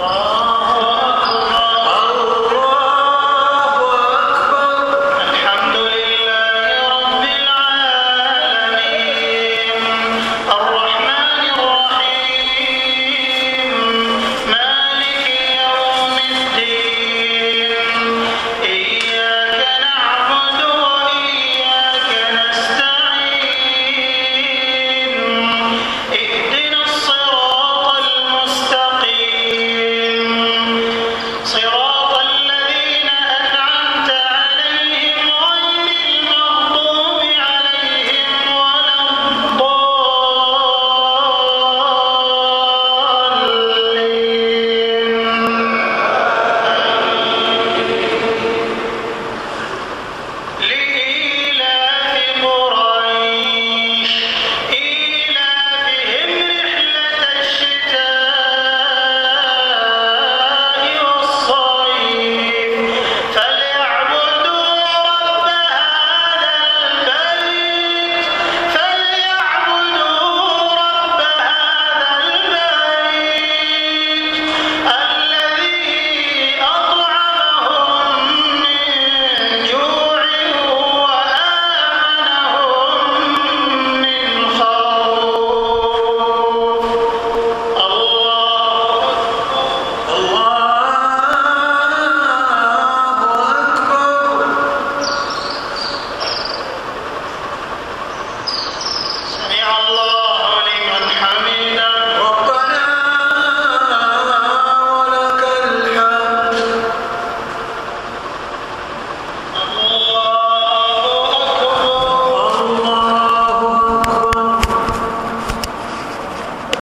الله